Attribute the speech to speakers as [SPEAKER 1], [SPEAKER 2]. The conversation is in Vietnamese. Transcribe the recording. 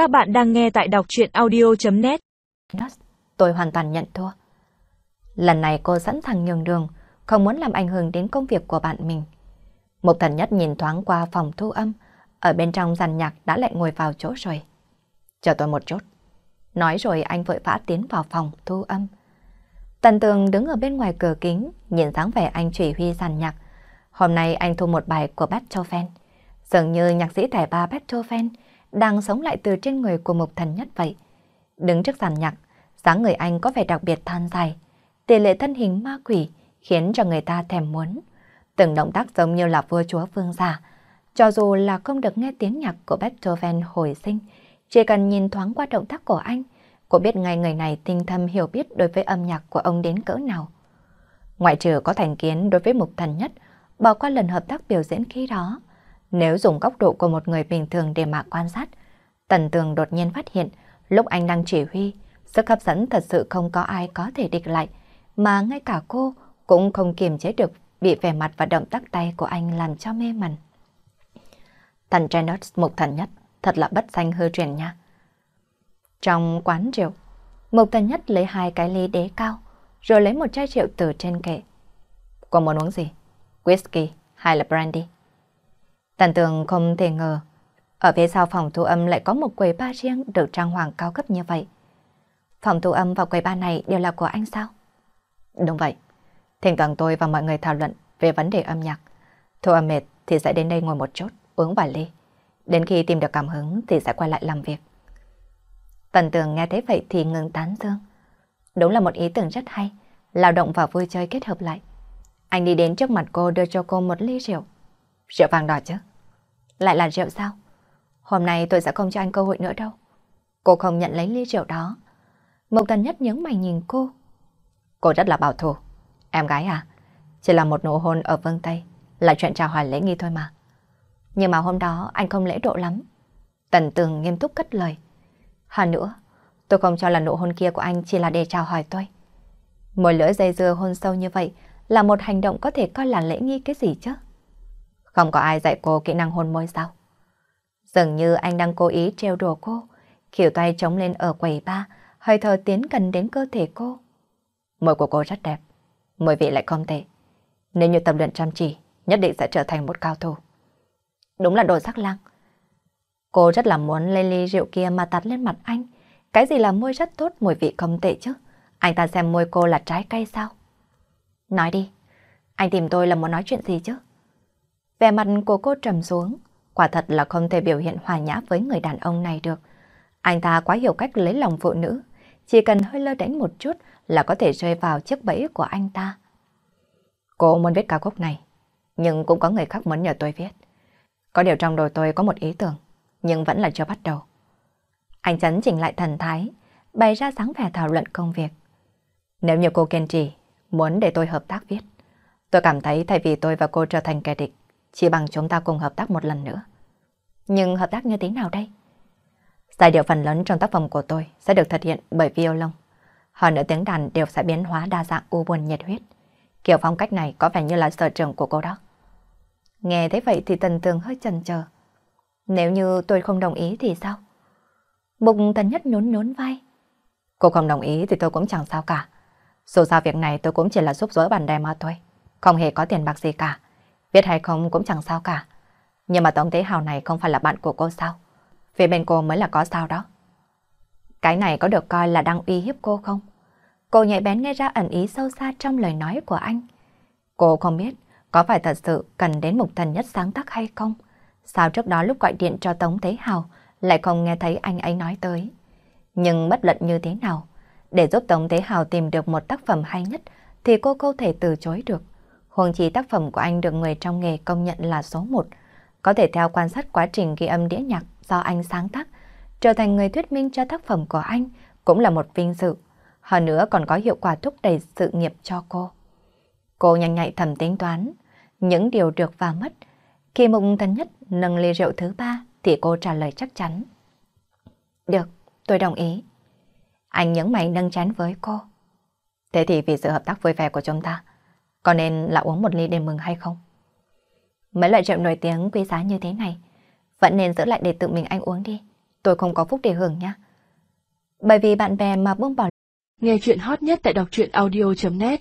[SPEAKER 1] Các bạn đang nghe tại đọc chuyện audio.net
[SPEAKER 2] Tôi hoàn toàn nhận thua. Lần này cô sẵn sàng nhường đường, không muốn làm ảnh hưởng đến công việc của bạn mình. Một thần nhất nhìn thoáng qua phòng thu âm, ở bên trong giàn nhạc đã lại ngồi vào chỗ rồi. Chờ tôi một chút. Nói rồi anh vội vã tiến vào phòng thu âm. Tần tường đứng ở bên ngoài cửa kính, nhìn dáng vẻ anh chỉ huy giàn nhạc. Hôm nay anh thu một bài của Beethoven. Dường như nhạc sĩ tài ba Beethoven đang sống lại từ trên người của mục thần nhất vậy. Đứng trước sàn nhạc, dáng người anh có vẻ đặc biệt than dài. Tỷ lệ thân hình ma quỷ khiến cho người ta thèm muốn. Từng động tác giống như là vua chúa vương giả. Cho dù là không được nghe tiếng nhạc của Beethoven hồi sinh, chỉ cần nhìn thoáng qua động tác của anh, cô biết ngay người này tinh thâm hiểu biết đối với âm nhạc của ông đến cỡ nào. Ngoại trừ có thành kiến đối với mục thần nhất, bỏ qua lần hợp tác biểu diễn khi đó. Nếu dùng góc độ của một người bình thường để mà quan sát, Tần Tường đột nhiên phát hiện lúc anh đang chỉ huy, sức hấp dẫn thật sự không có ai có thể địch lại, mà ngay cả cô cũng không kiềm chế được bị vẻ mặt và động tác tay của anh làm cho mê mẩn. Thần Janus mục thần nhất, thật là bất danh hư truyền nha. Trong quán rượu, mục thần nhất lấy hai cái ly đế cao, rồi lấy một chai rượu từ trên kệ. Cô muốn uống gì? Whisky hay là brandy? Tần tường không thể ngờ, ở phía sau phòng thu âm lại có một quầy ba riêng được trang hoàng cao cấp như vậy. Phòng thu âm và quầy ba này đều là của anh sao? Đúng vậy. Thỉnh thoảng tôi và mọi người thảo luận về vấn đề âm nhạc. Thu âm mệt thì sẽ đến đây ngồi một chút, uống vài ly. Đến khi tìm được cảm hứng thì sẽ quay lại làm việc. Tần tường nghe thấy vậy thì ngừng tán dương. Đúng là một ý tưởng rất hay, lao động và vui chơi kết hợp lại. Anh đi đến trước mặt cô đưa cho cô một ly rượu. Rượu vàng đỏ chứ? Lại là rượu sao? Hôm nay tôi sẽ không cho anh cơ hội nữa đâu. Cô không nhận lấy ly rượu đó. Mộc Tần Nhất nhướng mày nhìn cô. Cô rất là bảo thủ. Em gái à? Chỉ là một nụ hôn ở phương Tây, là chuyện chào hỏi lễ nghi thôi mà. Nhưng mà hôm đó anh không lễ độ lắm. Tần Tường nghiêm túc cất lời. Hơn nữa, tôi không cho là nụ hôn kia của anh chỉ là để chào hỏi tôi. Môi lưỡi dây dưa hôn sâu như vậy là một hành động có thể coi là lễ nghi cái gì chứ? Không có ai dạy cô kỹ năng hôn môi sao? Dường như anh đang cố ý treo đùa cô, khỉu tay chống lên ở quầy ba, hơi thở tiến gần đến cơ thể cô. Môi của cô rất đẹp, môi vị lại không tệ. Nếu như tập luyện chăm chỉ, nhất định sẽ trở thành một cao thủ. Đúng là đồ sắc lang. Cô rất là muốn lên ly rượu kia mà tạt lên mặt anh. Cái gì là môi rất tốt, mùi vị không tệ chứ. Anh ta xem môi cô là trái cây sao? Nói đi, anh tìm tôi là muốn nói chuyện gì chứ? Vẻ mặt của cô trầm xuống, quả thật là không thể biểu hiện hòa nhã với người đàn ông này được. Anh ta quá hiểu cách lấy lòng phụ nữ, chỉ cần hơi lơ đánh một chút là có thể rơi vào chiếc bẫy của anh ta. Cô muốn viết ca khúc này, nhưng cũng có người khác muốn nhờ tôi viết. Có điều trong đầu tôi có một ý tưởng, nhưng vẫn là chưa bắt đầu. Anh chấn chỉnh lại thần thái, bày ra sáng vẻ thảo luận công việc. Nếu như cô kiên trì, muốn để tôi hợp tác viết, tôi cảm thấy thay vì tôi và cô trở thành kẻ địch, chỉ bằng chúng ta cùng hợp tác một lần nữa. Nhưng hợp tác như thế nào đây? Giai điệu phần lớn trong tác phẩm của tôi sẽ được thực hiện bởi violon. Hơn nữa tiếng đàn đều sẽ biến hóa đa dạng u buồn nhiệt huyết. Kiểu phong cách này có vẻ như là sở trường của cô đó. Nghe thế vậy thì tần tường hơi chần chờ. Nếu như tôi không đồng ý thì sao? Mục tần nhất nhún nhún vai. Cô không đồng ý thì tôi cũng chẳng sao cả. Dù sao việc này tôi cũng chỉ là giúp dối bàn đề mà thôi. Không hề có tiền bạc gì cả. Viết hay không cũng chẳng sao cả. Nhưng mà Tống Thế Hào này không phải là bạn của cô sao? Phía bên cô mới là có sao đó. Cái này có được coi là đang uy hiếp cô không? Cô nhạy bén nghe ra ẩn ý sâu xa trong lời nói của anh. Cô không biết có phải thật sự cần đến một thần nhất sáng tác hay không? Sao trước đó lúc gọi điện cho Tống Thế Hào lại không nghe thấy anh ấy nói tới? Nhưng bất luận như thế nào, để giúp Tống Thế Hào tìm được một tác phẩm hay nhất thì cô không thể từ chối được. Huống chi tác phẩm của anh được người trong nghề công nhận là số một. Có thể theo quan sát quá trình ghi âm đĩa nhạc do anh sáng tác, trở thành người thuyết minh cho tác phẩm của anh cũng là một vinh dự. Hơn nữa còn có hiệu quả thúc đẩy sự nghiệp cho cô. Cô nhanh nhạy thầm tính toán, những điều được và mất. Khi mục thần nhất nâng ly rượu thứ ba thì cô trả lời chắc chắn. Được, tôi đồng ý. Anh nhấn mày nâng chán với cô. Thế thì vì sự hợp tác vui vẻ của chúng ta, có nên là uống một ly để mừng hay không? Mấy loại rượu nổi tiếng quý giá như thế này, vẫn nên giữ lại để tự mình anh uống đi. tôi không có phúc để hưởng nhá. Bởi vì bạn bè mà buông bỏ.
[SPEAKER 1] Nghe chuyện hot nhất tại đọc truyện audio.net